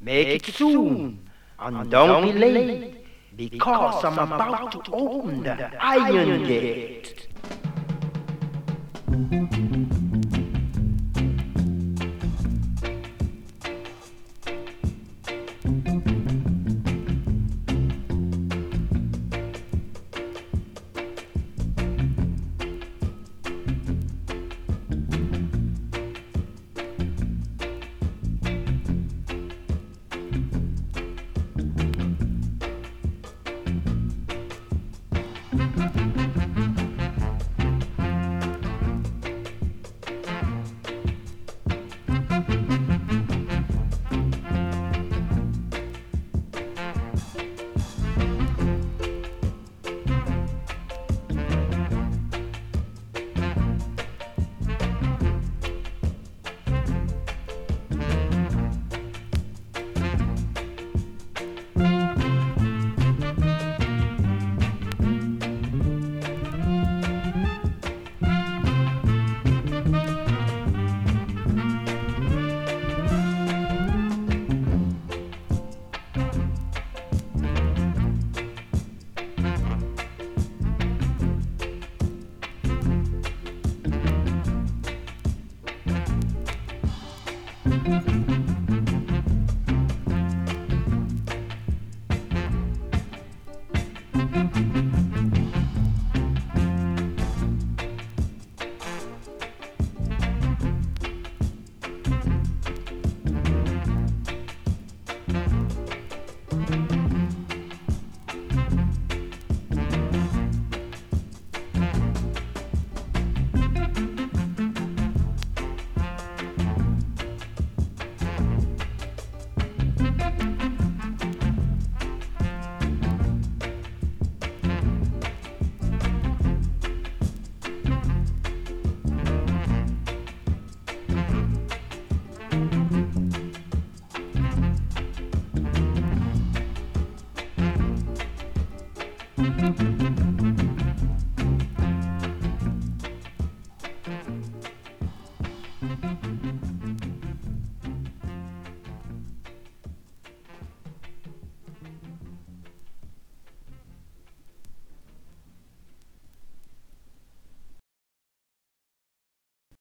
Make it soon, and don't be late, because I'm about to open the iron gate. thank you